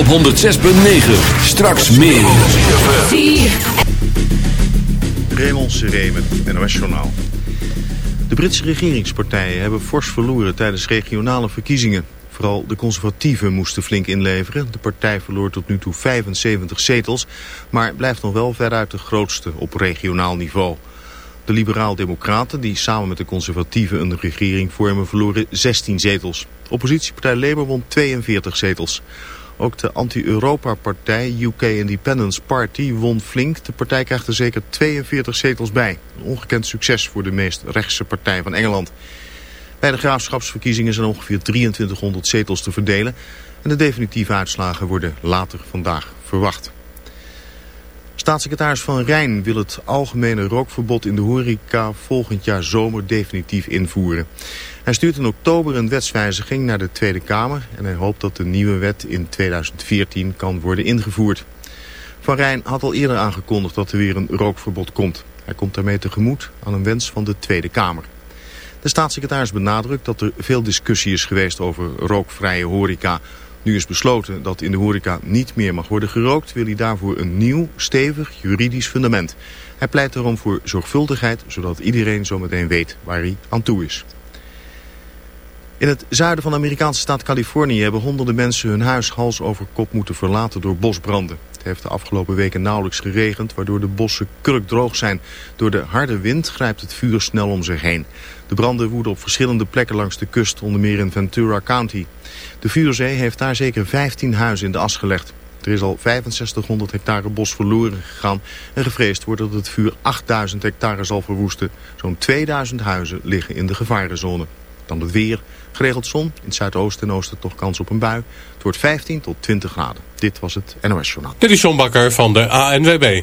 op 106.9. Straks meer. Raymond met het NOS Journaal. De Britse regeringspartijen hebben fors verloren tijdens regionale verkiezingen. Vooral de conservatieven moesten flink inleveren. De partij verloor tot nu toe 75 zetels, maar blijft nog wel veruit de grootste op regionaal niveau. De liberaal-democraten, die samen met de conservatieven een regering vormen, verloren 16 zetels. Oppositiepartij Labour won 42 zetels. Ook de anti-Europa-partij UK Independence Party won flink. De partij krijgt er zeker 42 zetels bij. Een ongekend succes voor de meest rechtse partij van Engeland. Bij de graafschapsverkiezingen zijn ongeveer 2300 zetels te verdelen. En de definitieve uitslagen worden later vandaag verwacht. Staatssecretaris Van Rijn wil het algemene rookverbod in de horeca volgend jaar zomer definitief invoeren. Hij stuurt in oktober een wetswijziging naar de Tweede Kamer en hij hoopt dat de nieuwe wet in 2014 kan worden ingevoerd. Van Rijn had al eerder aangekondigd dat er weer een rookverbod komt. Hij komt daarmee tegemoet aan een wens van de Tweede Kamer. De staatssecretaris benadrukt dat er veel discussie is geweest over rookvrije horeca. Nu is besloten dat in de horeca niet meer mag worden gerookt... wil hij daarvoor een nieuw, stevig juridisch fundament. Hij pleit daarom voor zorgvuldigheid... zodat iedereen zometeen weet waar hij aan toe is. In het zuiden van de Amerikaanse staat Californië... hebben honderden mensen hun huis hals over kop moeten verlaten door bosbranden. Het heeft de afgelopen weken nauwelijks geregend... waardoor de bossen kurkdroog zijn. Door de harde wind grijpt het vuur snel om zich heen. De branden woeden op verschillende plekken langs de kust... onder meer in Ventura County. De vuurzee heeft daar zeker 15 huizen in de as gelegd. Er is al 6500 hectare bos verloren gegaan en gevreesd wordt dat het vuur 8000 hectare zal verwoesten. Zo'n 2000 huizen liggen in de gevarenzone. Dan het weer. Geregeld zon. In het zuidoosten en oosten toch kans op een bui. Het wordt 15 tot 20 graden. Dit was het NOS Journaal. Dit is John Bakker van de ANWB.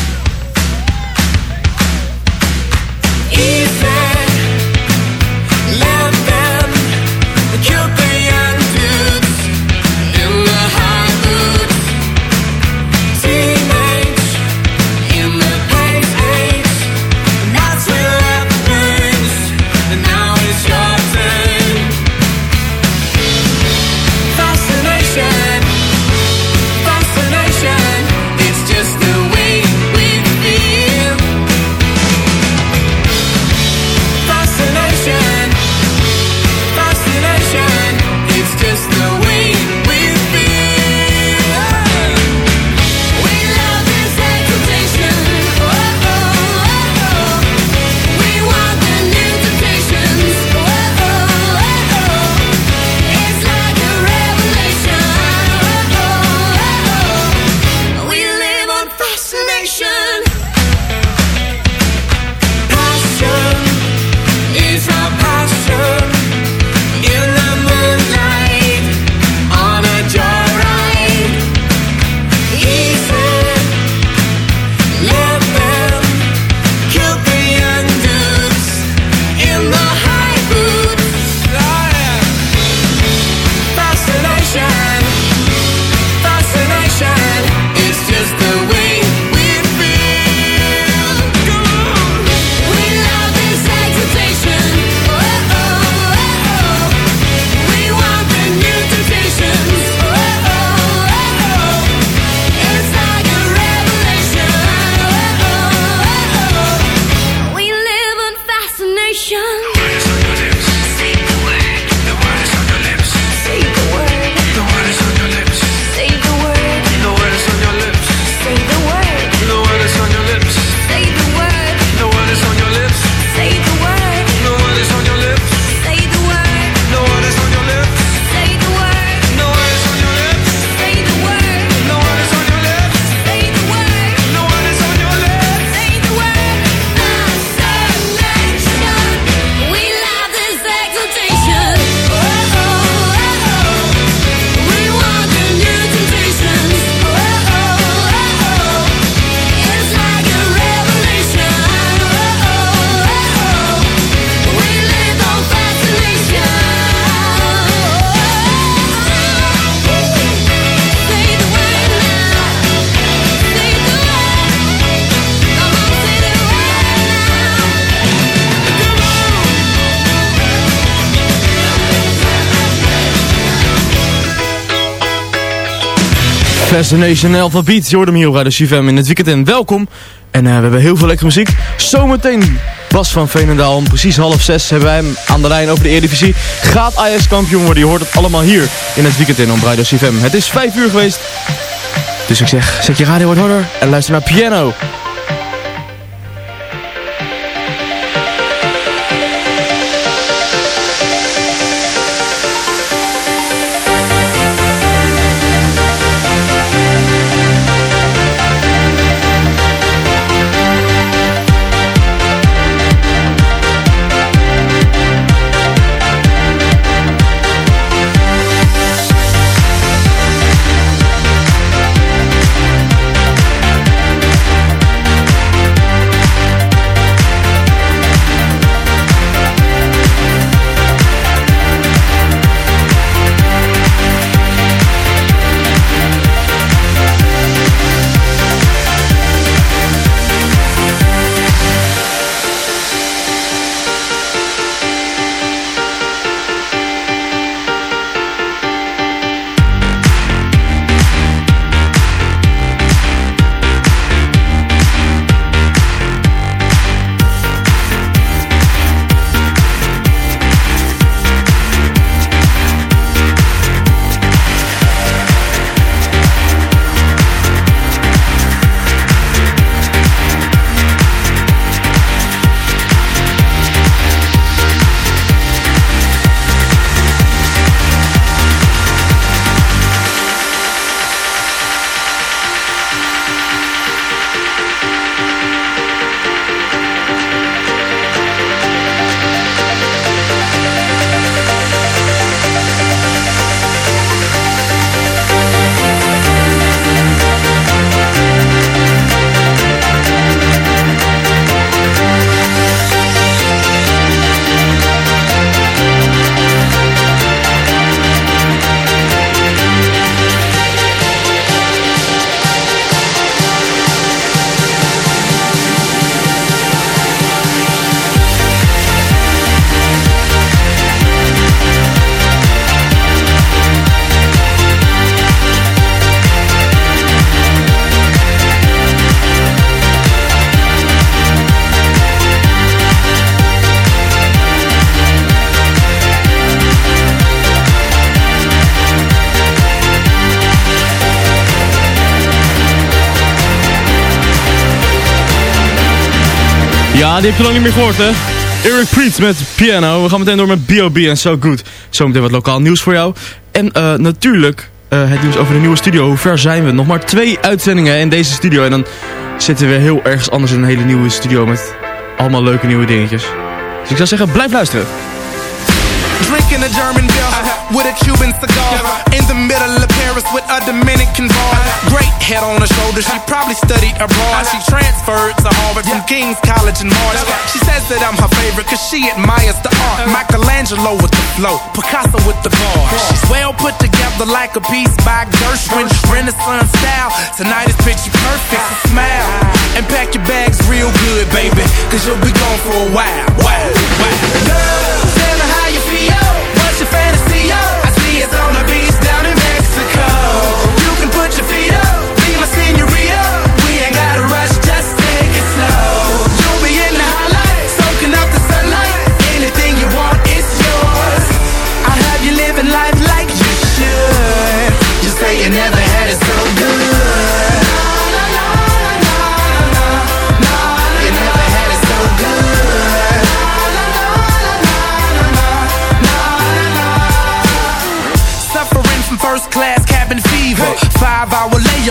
Fascination Alphabet. Je hoort hem hier op Radio CFM in het weekend en welkom. En eh, we hebben heel veel lekkere muziek. Zometeen Bas van Veenendaal om precies half zes hebben wij hem aan de lijn over de Eredivisie. Gaat IS kampioen worden? Je hoort het allemaal hier in het weekend in op Radio CFM. Het is vijf uur geweest. Dus ik zeg, zet je radio wat harder en luister naar Piano. Ja, die heb je lang niet meer gehoord, hè? Eric Priest met piano. We gaan meteen door met B.O.B. en So Good. Zometeen wat lokaal nieuws voor jou. En eh, natuurlijk eh, het nieuws over de nieuwe studio. Hoe ver zijn we? Nog maar twee uitzendingen in deze studio. En dan zitten we heel ergens anders in een hele nieuwe studio met allemaal leuke nieuwe dingetjes. Dus ik zou zeggen, blijf luisteren. Drinking a German beer with a Cuban cigar. In the middle of Paris with a Dominican bar. Great head on her shoulder, she probably studied abroad. She transferred to Harvard from King's College in March. She says that I'm her favorite cause she admires the art. Uh-huh. Michelangelo with the flow, Picasso with the bar. She's well put together like a piece by Gershwin. Renaissance style, tonight is picture perfect. So smile and pack your bags real good, baby. Cause you'll be gone for a while. Wow, wow. Girl,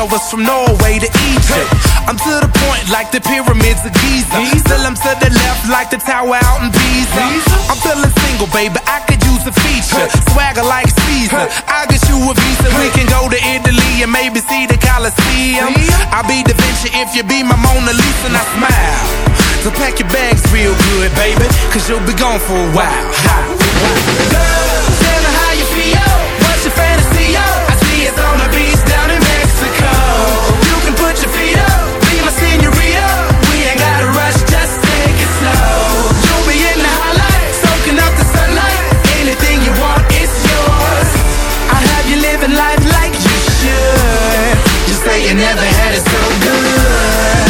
layovers from Norway to Egypt. I'm to the point like the pyramids of Giza. Still I'm to the left like the tower out in Pisa. I'm feeling single, baby. I could use a feature. Swagger like Caesar. I'll get you a visa. We can go to Italy and maybe see the Colosseum. I'll be Da Vinci if you be my Mona Lisa and I smile. So pack your bags real good, baby. Cause you'll be gone for a while. Never had it so good.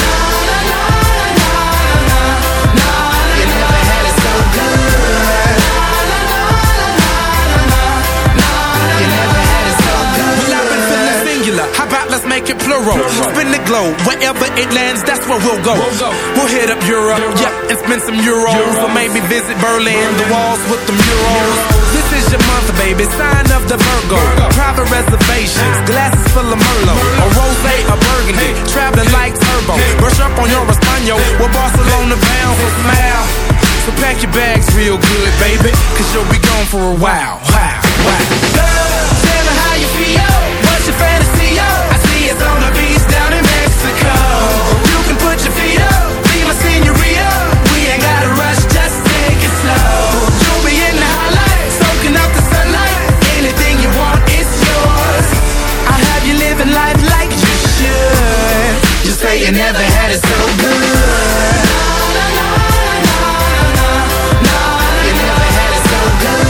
You never had it so good. You never had it so good. Well, been feeling singular. How about let's make it plural? Spin the globe. Wherever it lands, that's where we'll go. We'll hit up Europe, yeah, and spend some euros. Or maybe visit Berlin, the walls with the murals. Your month, baby. Sign of the Virgo. Private reservations, glasses full of Merlot. A rosé, a burgundy. Traveling like turbo. Brush up on your Espanol. We're Barcelona bound, smile. So pack your bags real good, baby. Cause you'll be gone for a while. Wow, wow. You never had it so good. You never had it so good.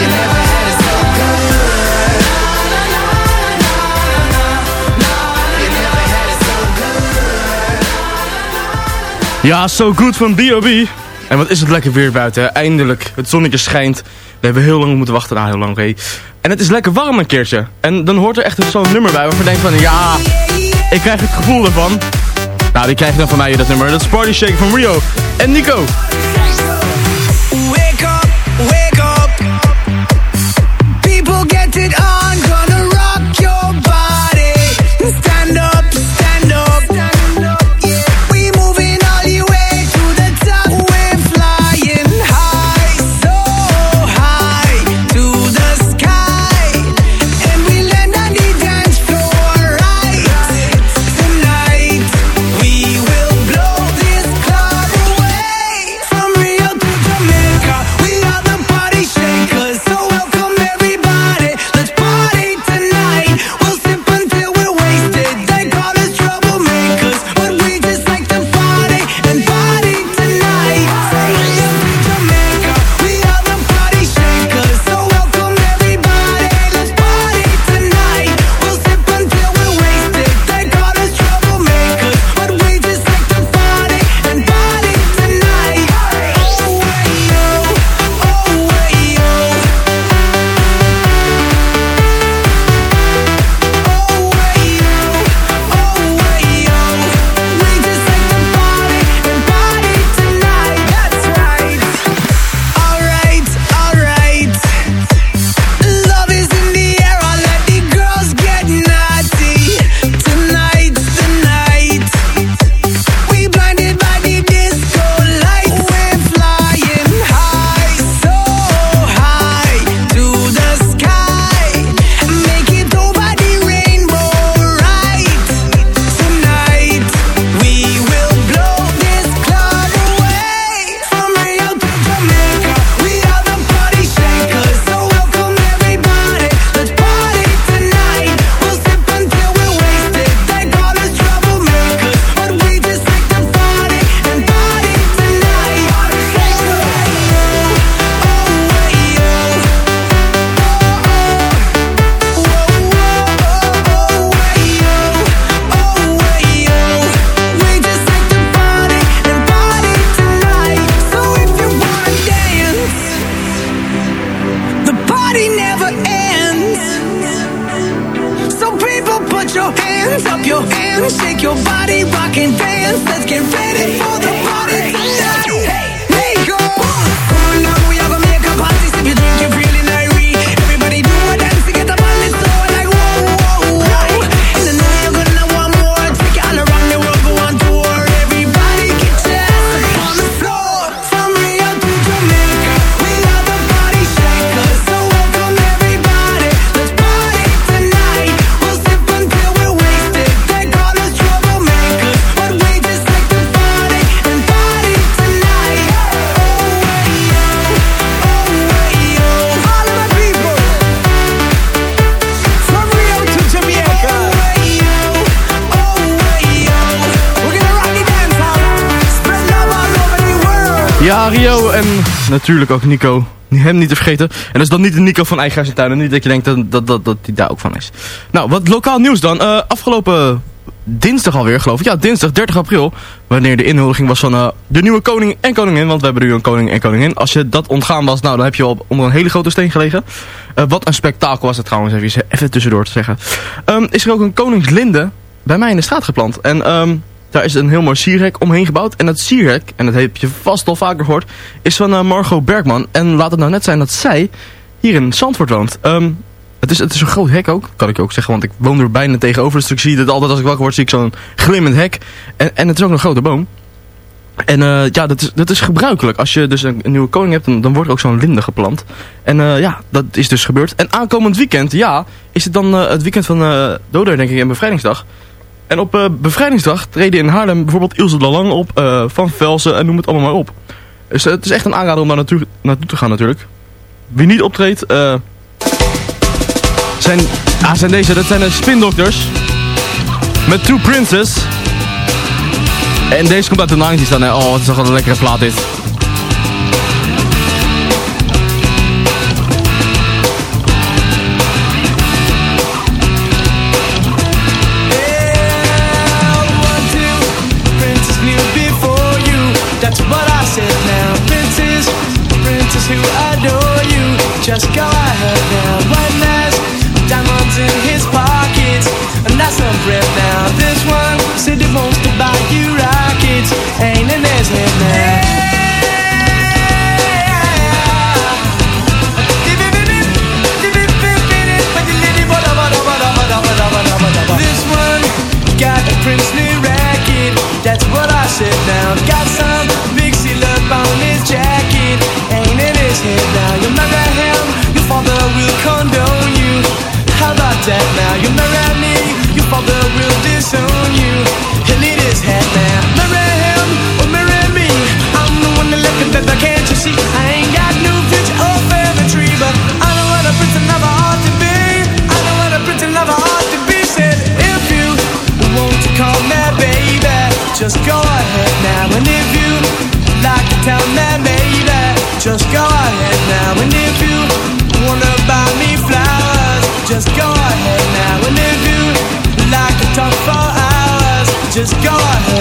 You never had it so good. You never had it so good. Ja, So Good van B.O.B. En wat is het lekker weer buiten. hè? Eindelijk. Het zonnetje schijnt. We hebben heel lang moeten wachten. Nou, heel lang, oké. En het is lekker warm een keertje. En dan hoort er echt zo'n nummer bij waarvan je denkt van... Ja, ik krijg het gevoel ervan. Nou, die krijg je dan van mij, dat nummer. Dat is Party Shake van Rio. En Nico. Natuurlijk ook Nico. Hem niet te vergeten. En dat is dan niet de Nico van Eigen niet dat je denkt dat, dat, dat, dat hij daar ook van is. Nou, wat lokaal nieuws dan. Eh, afgelopen dinsdag alweer, geloof ik. Ja, dinsdag 30 april. Wanneer de inhuldiging was van eh, de nieuwe koning en koningin. Want we hebben nu een koning en koningin. Als je dat ontgaan was, nou, dan heb je al onder een hele grote steen gelegen. Eh, wat een spektakel was het trouwens, even, even tussendoor te zeggen. Ehm, is er ook een koningslinde bij mij in de straat geplant. En ehm, daar is een heel mooi sierhek omheen gebouwd. En dat sierhek, en dat heb je vast al vaker gehoord, is van eh, Margot Bergman. En laat het nou net zijn dat zij hier in Zandvoort woont. Ehm, het, is, het is een groot hek ook, kan ik ook zeggen, want ik woon er bijna tegenover. Dus ik zie het altijd als ik wakker word, zie ik zo'n glimmend hek. En, en het is ook een grote boom. En eh, ja, dat is, dat is gebruikelijk. Als je dus een, nieuwe koning hebt, dan, dan wordt er ook zo'n linde geplant. En eh, ja, dat is dus gebeurd. En aankomend weekend, ja, is het dan het weekend van uh, Doder, denk ik, en Bevrijdingsdag. En op eh, Bevrijdingsdag treden in Haarlem bijvoorbeeld Ilse de Lang op, eh, Van Velsen en noem het allemaal maar op. Dus eh, het is echt een aanrader om daar naartoe, naartoe te gaan natuurlijk. Wie niet optreedt, zijn, ah, zijn deze, dat zijn de Spindokters. Met Two Princes. En deze komt uit de 90s dan, hè. Oh, wat is toch wel een lekkere plaat dit. Just go ahead just go ahead now. And if you wanna buy me flowers, just go ahead now. And if you like to talk for hours, just go ahead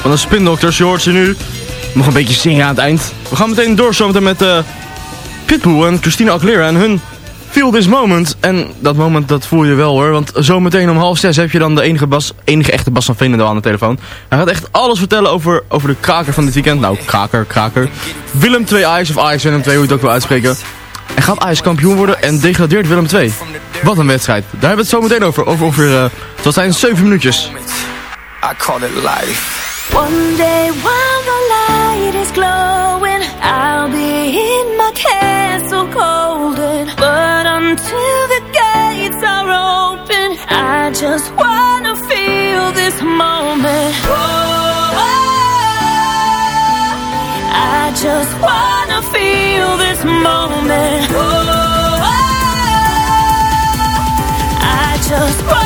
Van de Spin Doctors. Je nu nog een beetje zingen aan het eind. We gaan meteen door met eh Pitbull en Christina Aguilera en hun Feel This Moment. En dat moment dat voel je wel hoor, want zometeen om half zes heb je dan de enige, bas, enige echte Bas van Veenendaal aan de telefoon. Hij gaat echt alles vertellen over, over de kraker van dit weekend. Nou, kraker, kraker. Willem 2 Ajax of Ajax Willem 2, hoe je het ook wil uitspreken. En gaat Ajax kampioen worden en degradeert Willem 2. Wat een wedstrijd. Daar hebben we het zo meteen over. Over ongeveer, uh, dat zijn 7 minuutjes. I call it life. One day while the light is glowing, I'll be in my castle golden. But until the gates are open, I just wanna feel this moment. Oh, I just wanna feel this moment. Oh, I just wanna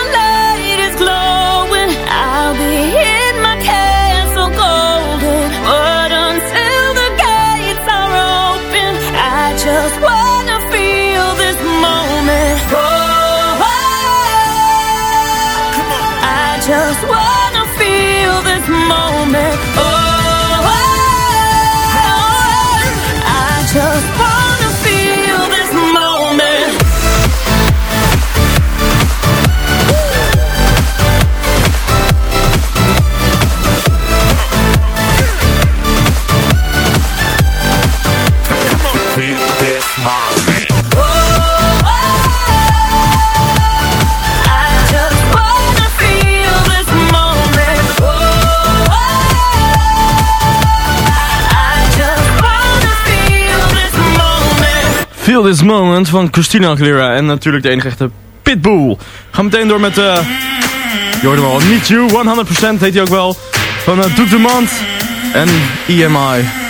moment. Oh, Feel This Moment van Christina Aguilera en natuurlijk de enige echte Pitbull. Gaan meteen door met, eh je Need You, 100% heet hij ook wel, van uh, en EMI.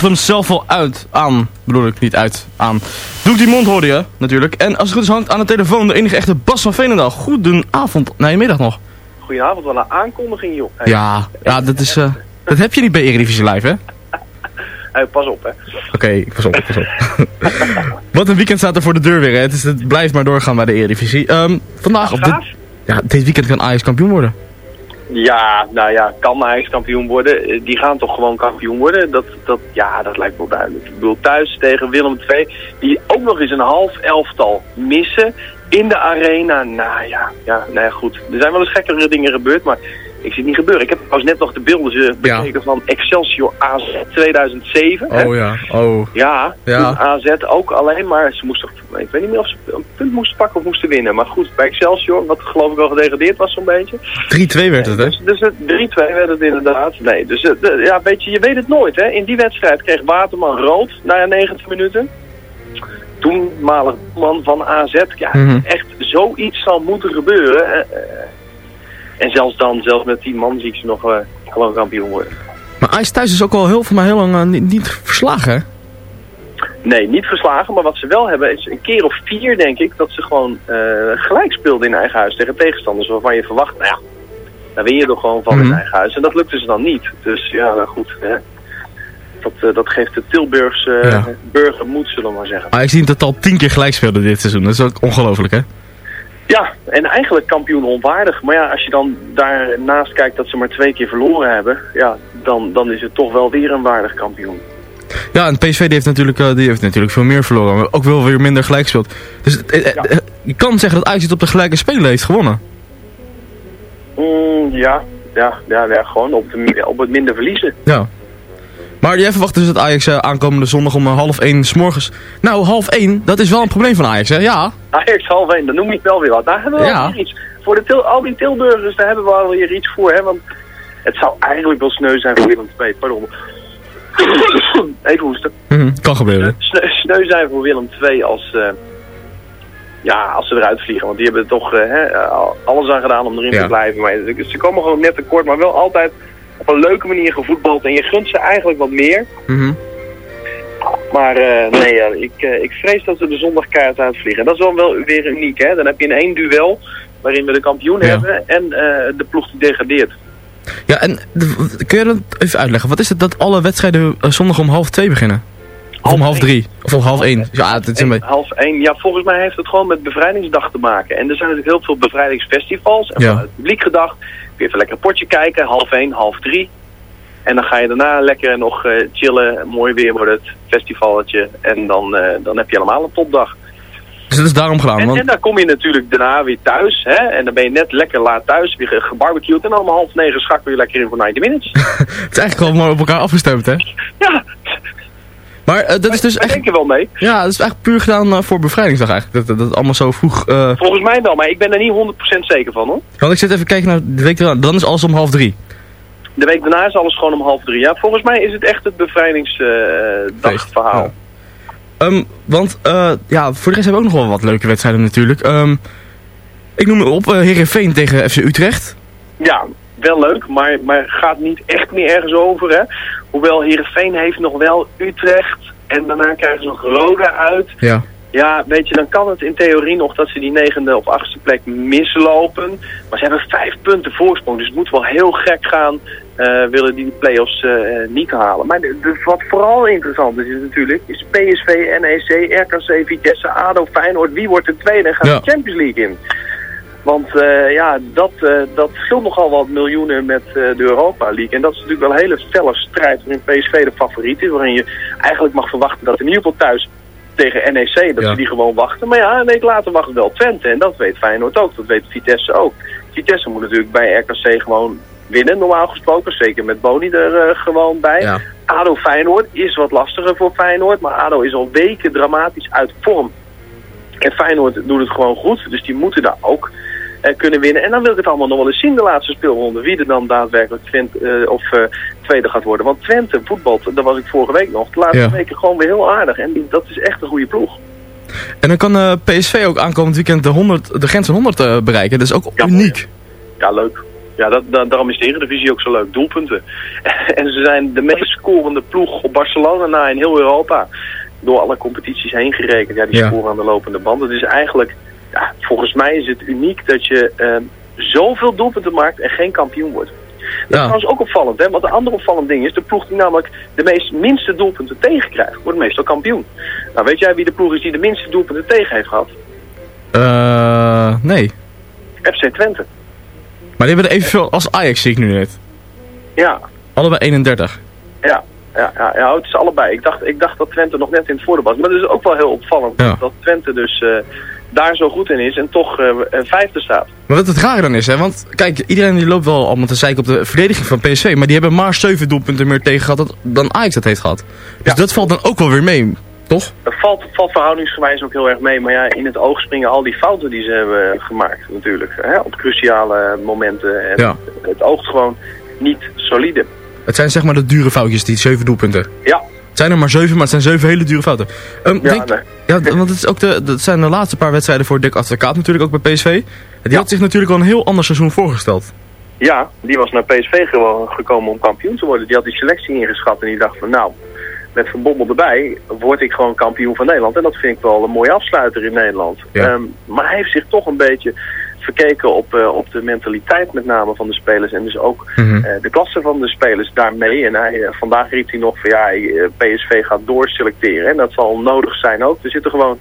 100 ze kondigde hem zelf al uit. Aan. Bedoel ik, niet uit. Aan. Doe ik die mond hoorde je, natuurlijk. En als het goed is hangt aan de telefoon de enige echte Bas van Veenendaal. Goedenavond. Nee, middag nog. Goedenavond, wel een aankondiging, joh. Hey, Ja, ja, dat is... eh, dat heb je niet bij Eredivisie Live, hè? hey, pas op, hè. Oké, pas op, pas op. Wat een weekend staat er voor de deur weer, hè. Het, is, het blijft maar doorgaan bij de Eredivisie. Ehm, vandaag op dit... Ja, dit weekend kan Ajax kampioen worden. Ja, nou ja, kan Ajax kampioen worden? Eh, Die gaan toch gewoon kampioen worden? Dat, dat, ja, dat lijkt wel duidelijk. Ik bedoel, thuis tegen Willem II, die ook nog eens een half elftal missen in de arena. Nou ja, ja, nou ja, goed. Er zijn wel eens gekkere dingen gebeurd, maar ik zie het niet gebeuren. Ik heb trouwens net nog de beelden eh, bekeken van Excelsior AZ 2007. hè? Oh ja, oh. Ja, AZ ook alleen, maar ze moesten, ik weet niet meer of ze een punt moesten pakken of moesten winnen. Maar goed, bij Excelsior, wat geloof ik wel gedegradeerd was zo'n beetje. 3-2 werd het, hè? Dus, dus het 3-2 werd het inderdaad. Nee, dus eh, de- ja, weet je, je weet het nooit. Hè. In die wedstrijd kreeg Waterman rood na 90 minuten. Toenmalig man van AZ. Ja, Mhm. echt zoiets zal moeten gebeuren. eh, eh. En zelfs dan, zelfs met die man zie ik ze nog eh, gewoon kampioen worden. Maar Ajax thuis is ook al heel, mij heel lang eh, niet, niet verslagen, hè? Nee, niet verslagen. Maar wat ze wel hebben is een keer of vier, denk ik, dat ze gewoon eh, gelijk speelden in eigen huis tegen tegenstanders. Waarvan je verwacht, nou ja, daar win je er gewoon van Mhm. in eigen huis. En dat lukte ze dan niet. Dus ja, nou goed. Hè. Dat, dat geeft de Tilburgse Ja. burger moed, zullen we maar zeggen. Ajax die het al tien keer gelijk speelde dit seizoen. Dat is ook ongelooflijk, hè? Ja, en eigenlijk kampioen onwaardig. Maar ja, als je dan daarnaast kijkt dat ze maar twee keer verloren hebben, ja, dan, dan is het toch wel weer een waardig kampioen. Ja, en PSV die heeft, natuurlijk, eh, die heeft natuurlijk veel meer verloren. Maar ook wel weer minder gelijk gespeeld. Dus eh, eh, je kan zeggen dat Ajax het op de gelijke spelen heeft gewonnen. Mm, ja, ja, ja, ja, gewoon op, de, op het minder verliezen. Ja. Maar jij verwacht dus dat Ajax eh, aankomende zondag om eh, half één s morgens... Nou, half één, dat is wel een probleem van Ajax, hè? Ja. Ajax half 1, dan noem het wel weer wat. Daar hebben we Ja. iets. Voor de til, al die Tilburgers, daar hebben we wel weer iets voor. Hè? Want het zou eigenlijk wel sneu zijn voor Willem II. Pardon. Even hoesten. Mhm, kan gebeuren. Sneu, sneu zijn voor Willem II als, eh, ja, als ze eruit vliegen. Want die hebben er toch alles aan gedaan om erin Ja. te blijven. Maar ze komen gewoon net tekort, maar wel altijd op een leuke manier gevoetbald. En je gunt ze eigenlijk wat meer. Mhm. Maar eh, nee, ja, ik, eh, ik vrees dat we de zondag keihard uitvliegen. En dat is dan wel weer uniek, hè. Dan heb je in één duel waarin we de kampioen Ja. hebben en eh, de ploeg die degradeert. Ja, en kun je dat even uitleggen? Wat is het dat alle wedstrijden zondag om half twee beginnen? Of om half drie? Of om half één? Ja, het is een beetje... Half één. Ja, volgens mij heeft het gewoon met bevrijdingsdag te maken. En er zijn natuurlijk heel veel bevrijdingsfestivals. En Ja. vanuit het publiek gedacht, even lekker een potje kijken, half één, half drie. En dan ga je daarna lekker nog eh, chillen, mooi weer wordt het, festivalletje. En dan, eh, dan heb je helemaal een topdag. Dus het is daarom gedaan. En, Want, en dan kom je natuurlijk daarna weer thuis. Hè? En dan ben je net lekker laat thuis, weer ge- gebarbecued. En dan om half negen schakkel je lekker in voor 90 minutes. het is eigenlijk gewoon maar op elkaar afgestemd, hè? ja, Maar eh, dat is dus daar echt... denk je wel mee. Ja, dat is eigenlijk puur gedaan eh, voor bevrijdingsdag eigenlijk. Dat, dat, dat allemaal zo vroeg... eh, Volgens mij wel, maar ik ben er niet 100% zeker van hoor. want ik zit even kijken naar de week eraan. Dan is alles om half drie. De week daarna is alles gewoon om half drie. Ja, volgens mij is het echt het bevrijdingsdagverhaal. Ja. Ehm, want ja, voor de rest hebben we ook nog wel wat leuke wedstrijden natuurlijk. Ehm, ik noem op uh, Heerenveen tegen FC Utrecht. Ja, wel leuk, maar, maar gaat niet echt meer ergens over. Hè? Hoewel Heerenveen heeft nog wel Utrecht en daarna krijgen ze nog Roda uit. Ja. Ja, weet je, dan kan het in theorie nog dat ze die negende of achtste plek mislopen. Maar ze hebben vijf punten voorsprong, dus het moet wel heel gek gaan. eh, willen die de play-offs eh, niet halen. Maar wat vooral interessant is, is natuurlijk, is PSV, NEC, RKC, Vitesse, ADO, Feyenoord. Wie wordt de tweede en gaat Ja. de Champions League in? Want eh, ja, dat, eh, dat scheelt nogal wat miljoenen met eh, de Europa League. En dat is natuurlijk wel een hele felle strijd waarin PSV de favoriet is. Waarin je eigenlijk mag verwachten dat in ieder geval thuis tegen NEC, dat Ja. ze die gewoon wachten. Maar ja, een week later wacht wel Twente. En dat weet Feyenoord ook, dat weet Vitesse ook. Vitesse moet natuurlijk bij RKC gewoon winnen, normaal gesproken. Zeker met Boni er gewoon bij. Ja. ADO Feyenoord is wat lastiger voor Feyenoord. Maar ADO is al weken dramatisch uit vorm. En Feyenoord doet het gewoon goed. Dus die moeten daar ook kunnen winnen. En dan wil ik het allemaal nog wel eens zien, de laatste speelronde. Wie er dan daadwerkelijk Twente, eh, of, eh, tweede gaat worden. Want Twente voetbalt, daar was ik vorige week nog. De laatste Ja. weken gewoon weer heel aardig. En dat is echt een goede ploeg. En dan kan eh, PSV ook aankomend weekend de, 100, de grens van 100 eh, bereiken. Dat is ook Ja, uniek. Ja, leuk. Ja, dat, da- daarom is de Eredivisie ook zo leuk. Doelpunten. en ze zijn de meest scorende ploeg op Barcelona na in heel Europa. Door alle competities heen gerekend. Ja, die Ja. scoren aan de lopende band. Het is eigenlijk, ja, volgens mij is het uniek dat je eh, zoveel doelpunten maakt en geen kampioen wordt. Dat is trouwens ook opvallend, hè? Want een ander opvallend ding is, de ploeg die namelijk de meest minste doelpunten tegenkrijgt, wordt meestal kampioen. Nou, weet jij wie de ploeg is die de minste doelpunten tegen heeft gehad? Eh, nee. FC Twente. Maar die hebben er evenveel als Ajax, zie ik nu net. Ja, Allebei 31. Ja, ja, ja, ja, het is allebei. Ik dacht, ik dacht dat Twente nog net in het voordeel was. Maar het is ook wel heel opvallend Ja. dat Twente dus eh, daar zo goed in is en toch eh, eh, vijfde staat. Maar wat het rare dan is, hè, want kijk, iedereen die loopt wel allemaal te zeiken op de verdediging van PSV, maar die hebben maar 7 doelpunten meer tegen gehad dan- dan Ajax dat heeft gehad. Dus dat valt dan ook wel weer mee, toch? Dat valt, valt verhoudingsgewijs ook heel erg mee. Maar ja, in het oog springen al die fouten die ze hebben gemaakt natuurlijk. Hè, op cruciale momenten. En Ja. het oogt gewoon niet solide. Het zijn zeg maar de dure foutjes, die 7 doelpunten. Ja, Het zijn er maar 7, maar het zijn 7 hele dure fouten. Ehm, ja, denk- nee. ja, d- want het, is ook de, dat zijn de laatste paar wedstrijden voor Dick Advocaat natuurlijk ook bij PSV. Die Ja. had zich natuurlijk wel een heel ander seizoen voorgesteld. Ja, die was naar PSV gewoon gekomen om kampioen te worden. Die had die selectie ingeschat en die dacht van nou, met Van Bommel erbij word ik gewoon kampioen van Nederland. En dat vind ik wel een mooie afsluiter in Nederland. Ja. Ehm, maar hij heeft zich toch een beetje verkeken op, eh, op de mentaliteit met name van de spelers. En dus ook Mhm. eh, de klasse van de spelers daarmee. En hij, eh, vandaag riep hij nog van ja, PSV gaat doorselecteren. En dat zal nodig zijn ook. Er zitten gewoon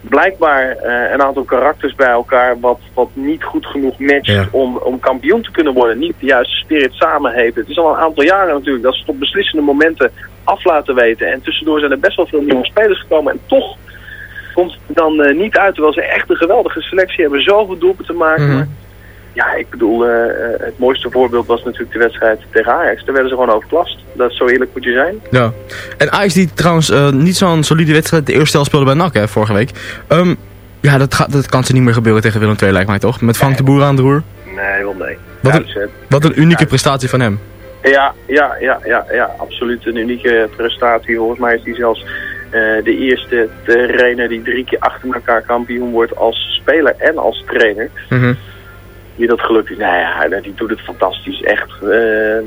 blijkbaar een aantal karakters bij elkaar wat, wat niet goed genoeg matcht Ja. om, om kampioen te kunnen worden. Niet de juiste spirit samen heeft. Het is al een aantal jaren natuurlijk dat ze tot beslissende momenten af laten weten. En tussendoor zijn er best wel veel nieuwe spelers gekomen. En toch het dan eh, niet uit, terwijl ze echt een geweldige selectie hebben. Zoveel doelpunten te maken. Mhm. Ja, ik bedoel, eh, eh, het mooiste voorbeeld was natuurlijk de wedstrijd tegen Ajax. Daar werden ze gewoon overklast. Dat is zo eerlijk moet je zijn. Ja. En Ajax die trouwens niet zo'n solide wedstrijd de eerste helft speelde bij NAC hè, vorige week. Ehm, ja, dat, gaat, dat kan ze niet meer gebeuren tegen Willem II lijkt mij toch? Met Frank de Boer aan de roer. Nee, wel nee. Wat Ja, een- dus, Wat een unieke prestatie van hem. Ja, ja, ja, ja, ja, absoluut een unieke prestatie. Volgens mij is hij zelfs eh, de eerste trainer die drie keer achter elkaar kampioen wordt als speler en als trainer. Mhm. Wie dat gelukt is, nou ja, die doet het fantastisch. Echt, eh,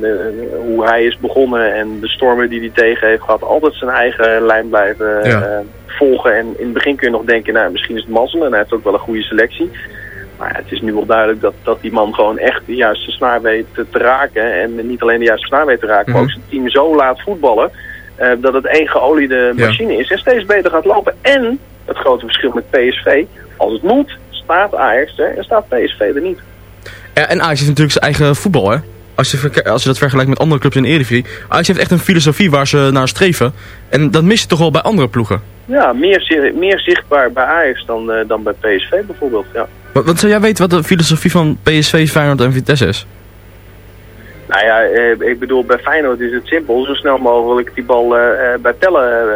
de- hoe hij is begonnen en de stormen die hij tegen heeft gehad. Altijd zijn eigen lijn blijven Ja. eh, volgen. En in het begin kun je nog denken, nou misschien is het mazzel en hij heeft ook wel een goede selectie. Maar het is nu wel duidelijk dat, dat die man gewoon echt de juiste snaar weet te, te raken. En niet alleen de juiste snaar weet te raken, maar Mhm. ook zijn team zo laat voetballen. Eh, dat het één geoliede Ja. machine is en steeds beter gaat lopen. En het grote verschil met PSV, als het moet, staat Ajax er en staat PSV er niet. Ja, en Ajax heeft natuurlijk zijn eigen voetbal hè. als je, als je dat vergelijkt met andere clubs in de Eredivisie, Ajax heeft echt een filosofie waar ze naar streven. En dat mis je toch wel bij andere ploegen. Ja, meer, meer zichtbaar bij Ajax dan, eh, dan bij PSV bijvoorbeeld. Ja. Wat, wat zou jij weten wat de filosofie van PSV, Feyenoord en Vitesse is? Nou ja, eh, ik bedoel, bij Feyenoord is het simpel. Zo snel mogelijk die bal eh, eh, bij Pelle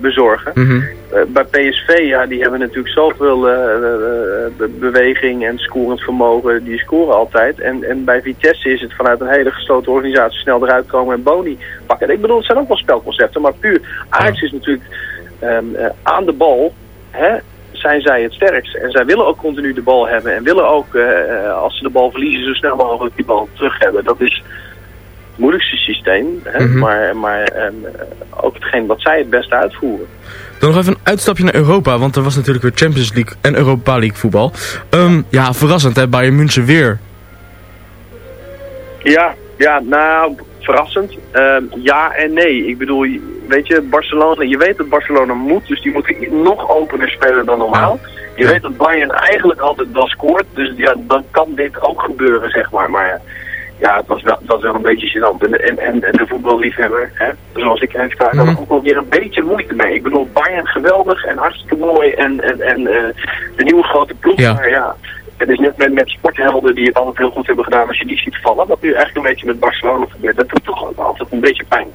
bezorgen. Mhm. Bij PSV, ja, die hebben natuurlijk zoveel be- beweging en scorend vermogen. Die scoren altijd. En, en bij Vitesse is het vanuit een hele gesloten organisatie snel eruit komen en Boni pakken. Ik bedoel, het zijn ook wel spelconcepten, maar puur Ajax is natuurlijk ehm, eh, aan de bal. Hè, zijn zij het sterkst. En zij willen ook continu de bal hebben. En willen ook, eh, eh, als ze de bal verliezen, zo snel mogelijk die bal terug hebben. Dat is het moeilijkste systeem. Hè? Mhm. Maar, maar ehm, eh, ook hetgeen wat zij het beste uitvoeren. Dan nog even een uitstapje naar Europa, want er was natuurlijk weer Champions League en Europa League voetbal. Ehm, ja, verrassend hè, Bayern München weer. Ja, ja, nou, verrassend. Ehm, ja en nee. Ik bedoel, weet je, Barcelona, je weet dat Barcelona moet, dus die moeten nog opener spelen dan normaal. Je weet dat Bayern eigenlijk altijd wel scoort, dus ja, dan kan dit ook gebeuren, zeg maar. Maar ja, het was wel, het was wel een beetje gênant. En, en, en, en de voetballiefhebber, hè, zoals ik, heeft daar dan ook wel weer een beetje moeite mee. Ik bedoel, Bayern geweldig en hartstikke mooi en, en, en eh, de nieuwe grote ploeg, Ja. maar ja... Het is net met, met sporthelden die het altijd heel goed hebben gedaan als je die ziet vallen. Wat nu eigenlijk een beetje met Barcelona gebeurt. Dat doet toch altijd een beetje pijn.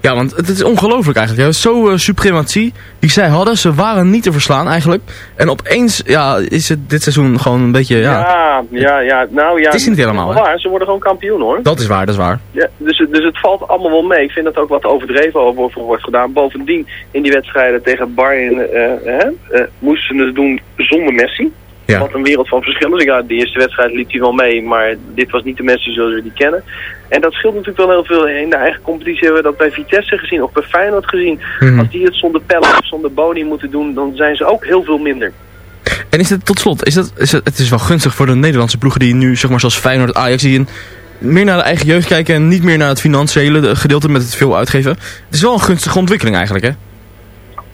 Ja, want het is ongelooflijk eigenlijk. hè. Zo eh, suprematie die zij hadden, ze waren niet te verslaan eigenlijk. En opeens ja, is het dit seizoen gewoon een beetje, ja, Ja, ja, ja. Nou ja. Het is niet helemaal, waar. Ze worden gewoon kampioen hoor. dat is waar, dat is waar. Ja, dus, het- dus het valt allemaal wel mee. Ik vind dat ook wat overdreven over wordt gedaan. Bovendien, in die wedstrijden tegen Bayern eh, moesten ze het doen zonder Messi. Ja. Wat een wereld van verschil is. Ja, de eerste wedstrijd liep hij wel mee, maar dit was niet de Messi zoals we die kennen. En dat scheelt natuurlijk wel heel veel. In de eigen competitie hebben we dat bij Vitesse gezien, of bij Feyenoord gezien. Mhm. Als die het zonder Pelle of zonder Boni moeten doen, dan zijn ze ook heel veel minder. En is het tot slot, is het, is het, het is wel gunstig voor de Nederlandse ploegen die nu, zeg maar zoals Feyenoord, Ajax, die een, meer naar de eigen jeugd kijken en niet meer naar het financiële de- gedeelte met het veel uitgeven. Het is wel een gunstige ontwikkeling eigenlijk, hè?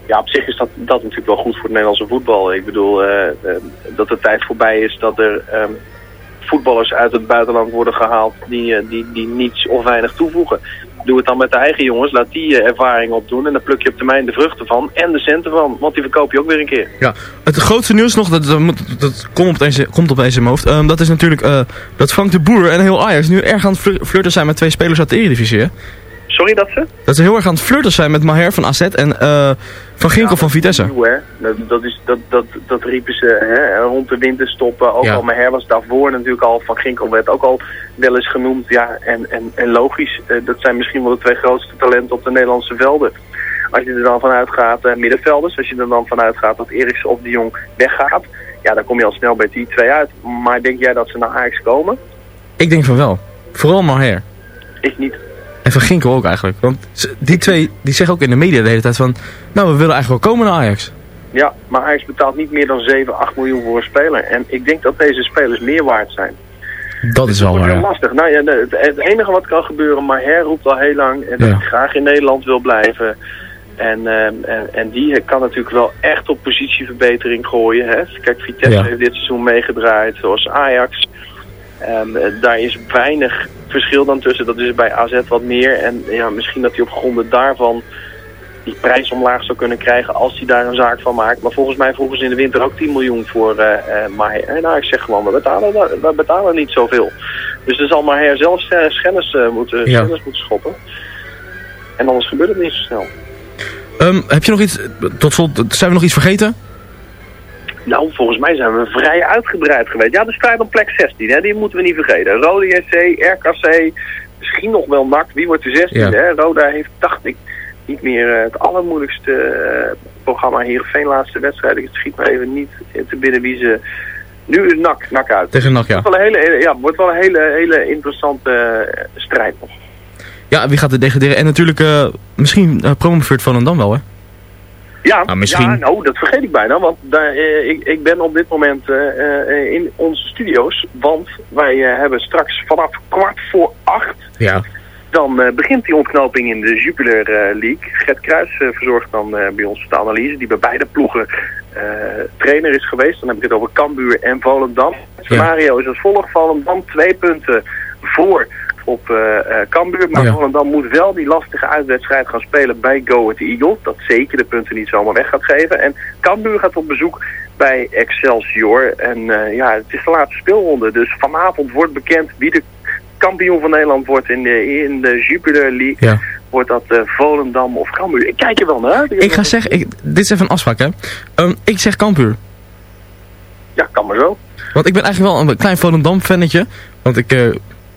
Ja, op zich is dat, dat natuurlijk wel goed voor het Nederlandse voetbal. Ik bedoel eh, eh, dat de tijd voorbij is dat er ehm, voetballers uit het buitenland worden gehaald die, eh, die, die niets of weinig toevoegen. Doe het dan met de eigen jongens, laat die ervaring opdoen en dan pluk je op termijn de vruchten van en de centen van, want die verkoop je ook weer een keer. Ja, het grootste nieuws nog, dat, dat, komt, opeens, komt opeens in mijn hoofd. Ehm, dat is natuurlijk dat Frank de Boer en heel Ajax nu erg aan het flir- flirten zijn met twee spelers uit de Eredivisie, hè? Sorry dat ze? Dat ze heel erg aan het flirten zijn met Maher van AZ en eh, Van Ginkel van Vitesse. Nieuw, hè? Dat, dat, is, dat, dat, dat riepen ze hè, rond de winter stoppen. Ook Ja. al Maher was daarvoor natuurlijk al. Van Ginkel werd ook al wel eens genoemd. Ja, en, en, en logisch, eh, dat zijn misschien wel de twee grootste talenten op de Nederlandse velden. Als je er dan vanuit gaat, eh, middenvelders, als je er dan vanuit gaat dat Eriksen of de Jong weggaat. Ja, dan kom je al snel bij die twee uit. Maar denk jij dat ze naar Ajax komen? Ik denk van wel. Vooral Maher. Ik niet. En Van Ginkel ook eigenlijk. Want die twee die zeggen ook in de media de hele tijd van... Nou, we willen eigenlijk wel komen naar Ajax. Ja, maar Ajax betaalt niet meer dan 7, 8 miljoen voor een speler. En ik denk dat deze spelers meer waard zijn. Dat is wel wordt waar, heel lastig. Nou ja, het, enige wat kan gebeuren, maar Her roept al heel lang en dat Ja. hij graag in Nederland wil blijven. En, ehm, en, en die kan natuurlijk wel echt op positieverbetering gooien. Hè? Kijk, Vitesse Ja. heeft dit seizoen meegedraaid, zoals Ajax. Ehm, eh, daar is weinig verschil dan tussen. Dat is bij AZ wat meer. En ja, misschien dat hij op gronden daarvan die prijs omlaag zou kunnen krijgen als hij daar een zaak van maakt. Maar volgens mij vroegen ze in de winter ook 10 miljoen voor Maher. En nou, ik zeg gewoon, we betalen, we betalen niet zoveel. Dus er zal Maher zelf sch- schennis, moeten, Ja. schennis moeten schoppen. En anders gebeurt het niet zo snel. Ehm, heb je nog iets... Tot slot, zijn we nog iets vergeten? Nou, volgens mij zijn we vrij uitgebreid geweest. Ja, de strijd om plek 16, hè, die moeten we niet vergeten. Rode JC, RKC, misschien nog wel NAC. Wie wordt de 16? Ja. Hè? Roda heeft, dacht ik, niet meer eh, het allermoeilijkste eh, programma. Heerenveen laatste wedstrijd. Ik schiet me even niet te binnen wie ze... Nu is NAC, NAC uit. Tegen NAC, ja. Het wordt wel een hele, ja, wordt wel een hele, hele interessante eh, strijd nog. Ja, wie gaat er degraderen? En natuurlijk, misschien uh, promoveert Van dan wel, hè? Ja, Nou, misschien- ja, nou, dat vergeet ik bijna, want daar, eh, ik, ik ben op dit moment eh, eh, in onze studio's, want wij hebben straks vanaf kwart voor acht, Ja. dan begint die ontknoping in de Jupiler League. Gert Kruis verzorgt dan bij ons de analyse, die bij beide ploegen trainer is geweest. Dan heb ik het over Cambuur en Volendam. Het Ja. scenario is als volgt, Volendam twee punten voor op eh, Cambuur. Maar ja. Volendam moet wel die lastige uitwedstrijd gaan spelen bij Go Ahead Eagles. Dat zeker de punten niet zomaar weg gaat geven. En Cambuur gaat op bezoek bij Excelsior. En eh, ja, het is de laatste speelronde. Dus vanavond wordt bekend wie de kampioen van Nederland wordt in de, in de Jupiler League. Ja. Wordt dat Volendam of Cambuur? Ik kijk er wel naar uit. Ik ga zeggen, ik, dit is even een afspraak hè. Ehm, ik zeg Kampuur. Ja, kan maar zo. Want ik ben eigenlijk wel een klein Volendam-fannetje. Want ik,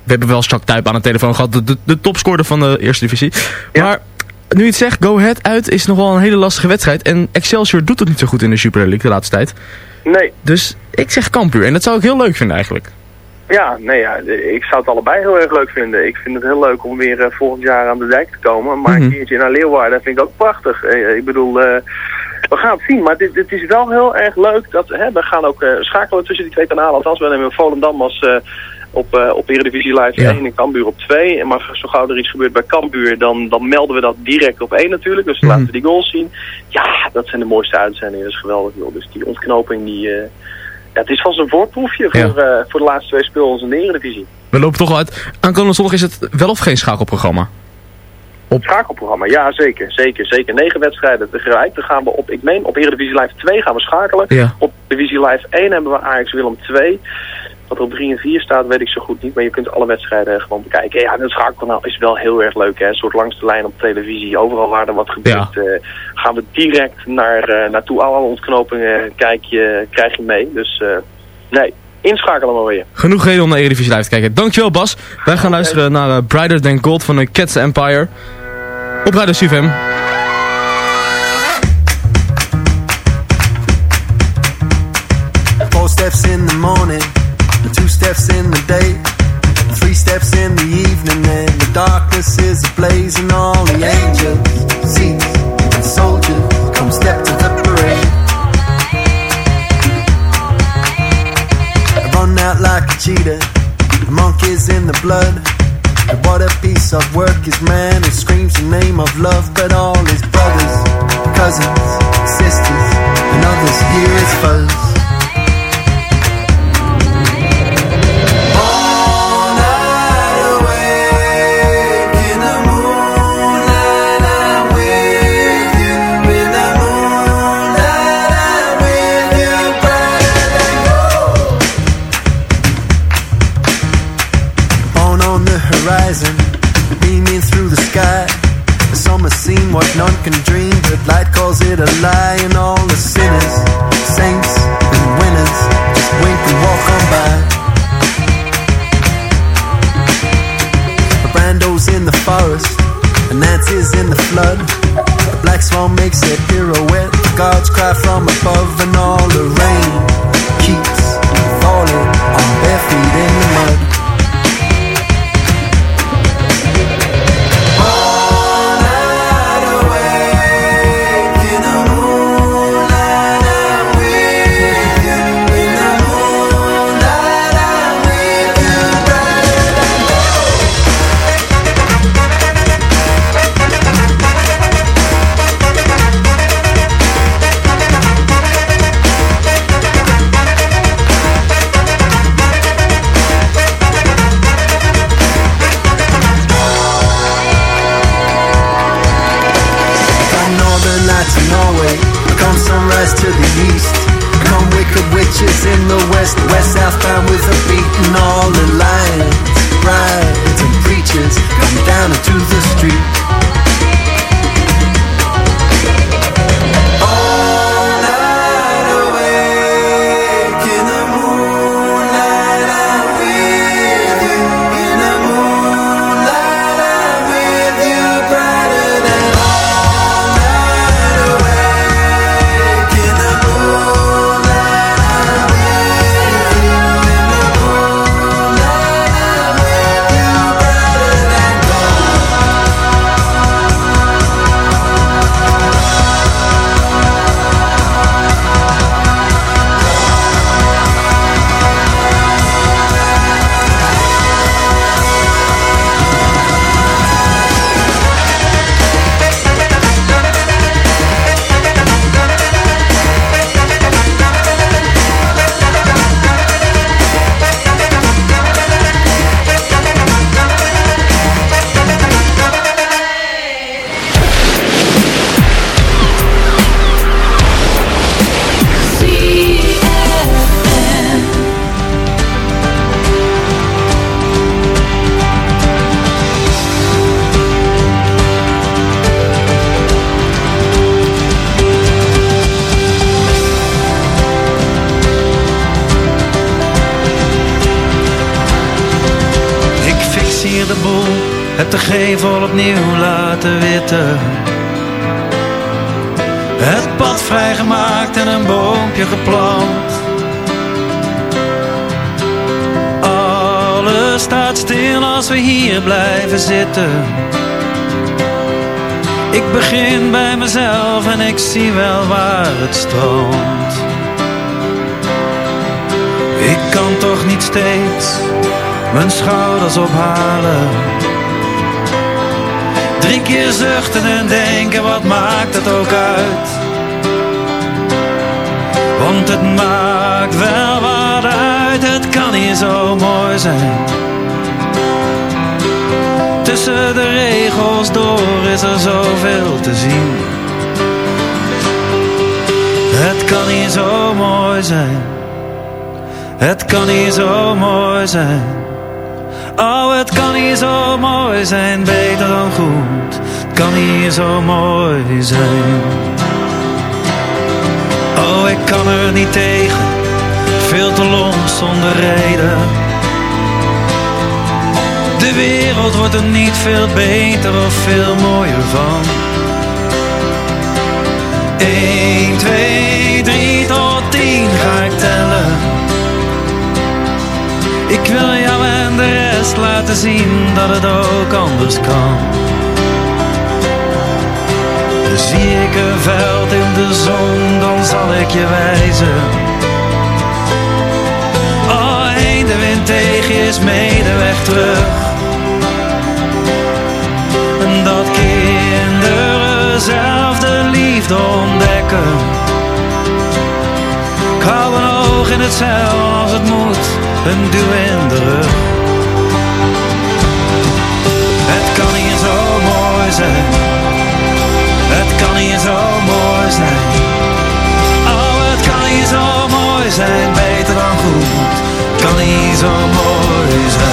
we hebben wel Jacques Tuyp aan de telefoon gehad. De, de, de topscorer van de eerste divisie. Maar nu je het zegt, Go Ahead uit is nog wel een hele lastige wedstrijd. En Excelsior doet het niet zo goed in de Super League de laatste tijd. Nee. Dus ik zeg Kampuur. En dat zou ik heel leuk vinden eigenlijk. Ja, nee, ja, ik zou het allebei heel erg leuk vinden. Ik vind het heel leuk om weer eh, volgend jaar aan de dijk te komen. Maar Mhm. een keertje naar Leeuwarden vind ik ook prachtig. Eh, ik bedoel, eh, we gaan het zien. Maar dit, dit is wel heel erg leuk. Dat, hè, we gaan ook eh, schakelen tussen die twee kanalen. Althans, we nemen Volendam als... op, eh op Eredivisie Live Ja. 1 en Cambuur op 2. En maar zo gauw er iets gebeurt bij Cambuur, dan, dan melden we dat direct op 1 natuurlijk. Dus Mhm. laten we die goals zien. Ja, dat zijn de mooiste uitzendingen. Dat is geweldig. Joh. Dus die ontknoping, die, eh, ja, het is vast een voorproefje Ja. voor, eh, voor de laatste twee speelrondes in de Eredivisie. We lopen toch uit. Aankomende zondag is het wel of geen schakelprogramma? Schakelprogramma, ja zeker, zeker, zeker. Negen wedstrijden tegelijk. Dan gaan we op, ik meen, op Eredivisie Live 2 gaan we schakelen. Ja. Op Divisie Live 1 hebben we Ajax Willem 2. Wat er op 3 en 4 staat, weet ik zo goed niet. Maar je kunt alle wedstrijden gewoon bekijken. Ja, dat schakelkanaal is wel heel erg leuk. Hè? Een soort langs de lijn op televisie. Overal waar er wat gebeurt, eh, gaan we direct naar, eh, naartoe. Alle ontknopingen kijk je, krijg je mee. Dus eh, nee, inschakelen maar weer. Genoeg reden om naar Eredivisie Live te kijken. Dankjewel Bas. Wij gaan luisteren naar eh, Brighter Than Gold van de Cats Empire. Op Radio CFM. Darkness is ablaze, and all the angels, seats, and soldiers come step to the parade. Run out like a cheetah, the monkeys in the blood. And what a piece of work is man who screams the name of love, but all his brothers, cousins, sisters, and others hear his fuzz. En ik zie wel waar het stroomt. Ik kan toch niet steeds mijn schouders ophalen. Drie keer zuchten en denken, wat maakt het ook uit? Want het maakt wel wat uit, het kan hier zo mooi zijn. Tussen de regels door is er zoveel te zien. Het kan hier zo mooi zijn. Het kan hier zo mooi zijn. Oh, het kan hier zo mooi zijn, beter dan goed. Kan hier zo mooi zijn. Oh, ik kan er niet tegen, veel te lons zonder reden. De wereld wordt er niet veel beter of veel mooier van. 1, 2, 3 tot 10 ga ik tellen. Ik wil jou en de rest laten zien dat het ook anders kan. Zie ik een veld in de zon, dan zal ik je wijzen. Oh, heen de wind tegen je is medeweg terug. Liefde ontdekken. Een oog in het zeil als het moet, een duw in de rug. Het kan hier zo mooi zijn. Het kan hier zo mooi zijn. Oh, het kan hier zo mooi zijn, beter dan goed. Kan hier zo mooi zijn.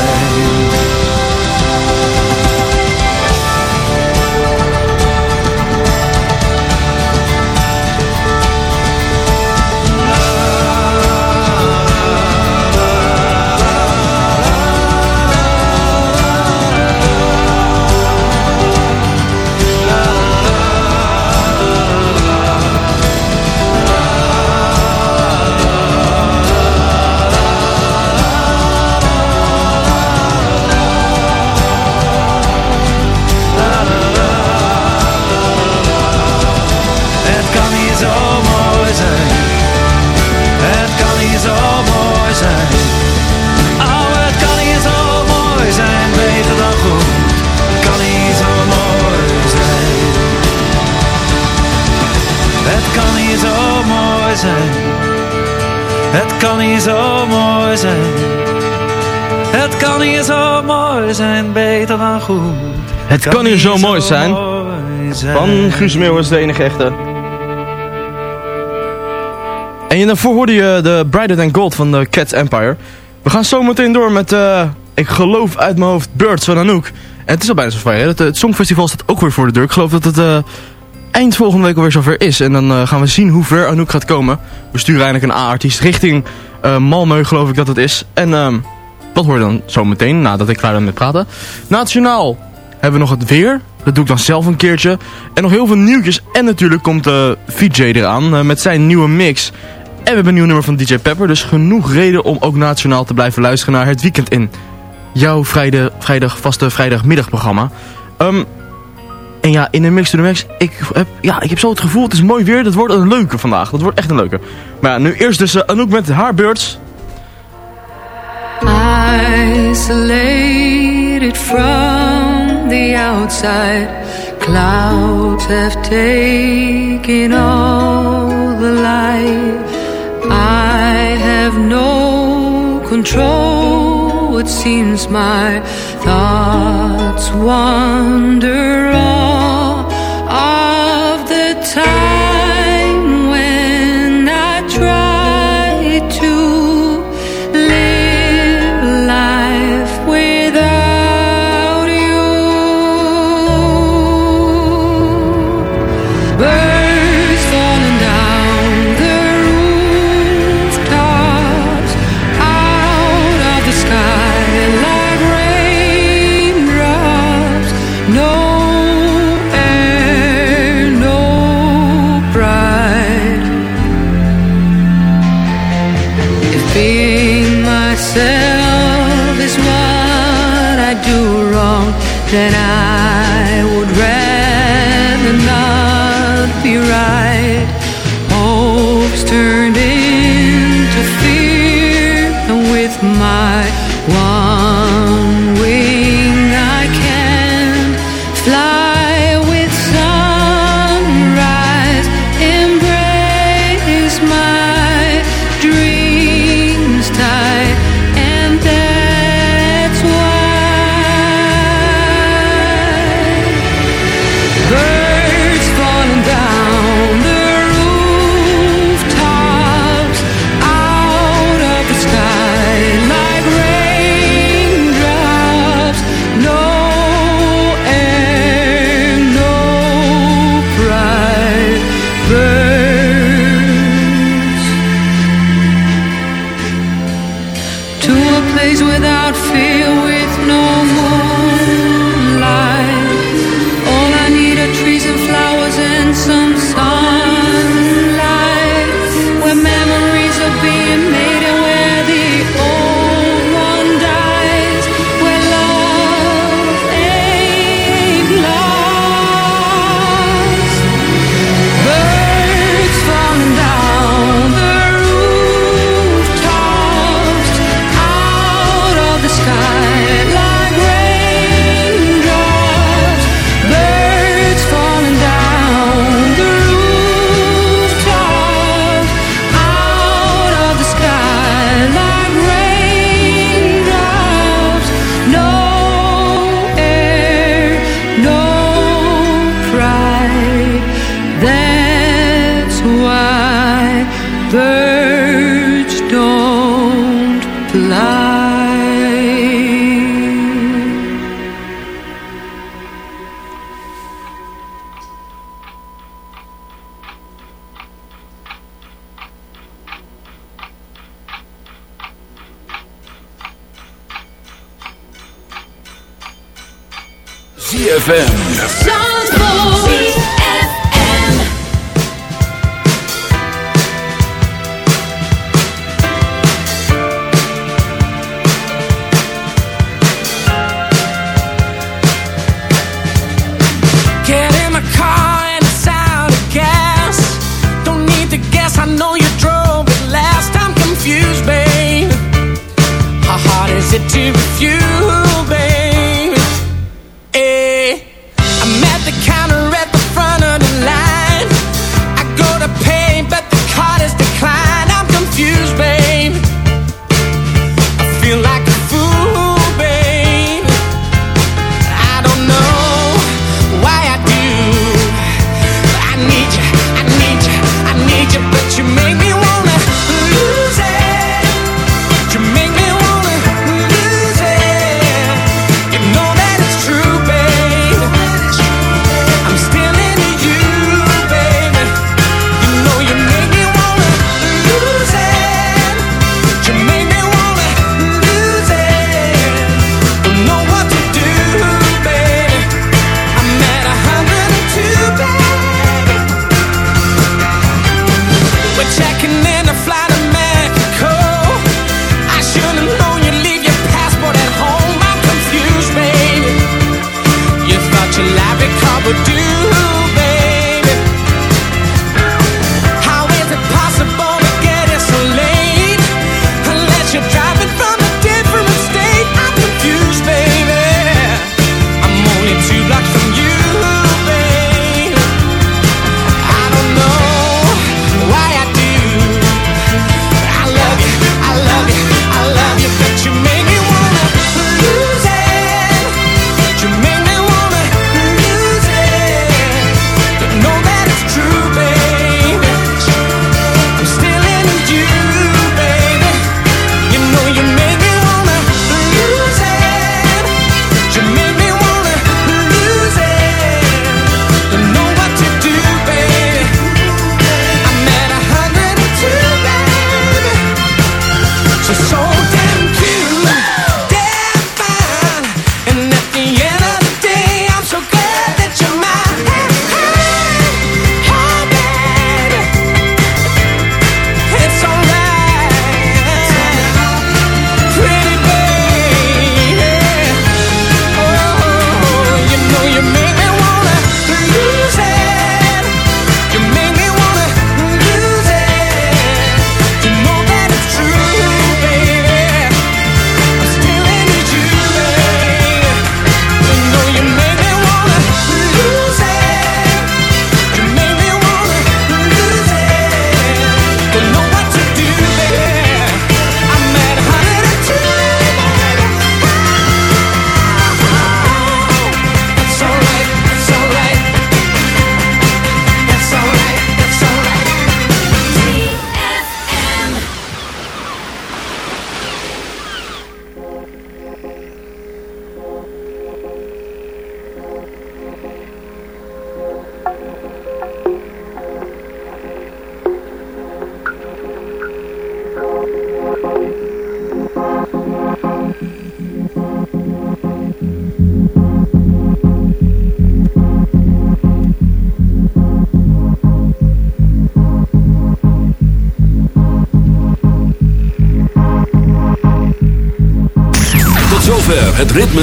Goed. Het kan hier zo mooi zijn. Van Guus Meeuwis, de enige echte. En daarvoor hoorde je de Brighter Than Gold van de Cats Empire. We gaan zo meteen door met, eh, ik geloof uit mijn hoofd, Birds van Anouk. En het is al bijna zover. hè. Het, het Songfestival staat ook weer voor de deur. Ik geloof dat het eh, eind volgende week alweer zover is. En dan eh, gaan we zien hoe ver Anouk gaat komen. We sturen eigenlijk een A-artiest richting eh Malmö, geloof ik dat het is. En ehm, dat hoor je dan zo meteen, nadat ik klaar ben met praten. Nationaal hebben we nog het weer. Dat doe ik dan zelf een keertje. En nog heel veel nieuwtjes. En natuurlijk komt uh, VJ eraan eh, met zijn nieuwe mix. En we hebben een nieuw nummer van DJ Pepper. Dus genoeg reden om ook nationaal te blijven luisteren naar het weekend in. Jouw vrijdag, vrijdag, vaste vrijdagmiddagprogramma. Ehm, en ja, in de Mix to the Max, ik heb, ja, ik heb zo het gevoel, het is mooi weer. Dat wordt een leuke vandaag. Dat wordt echt een leuke. Maar ja, nu eerst dus uh, Anouk met haar beurts. Isolated from the outside, clouds have taken all the light. I have no control. It seems my thoughts wander all hard is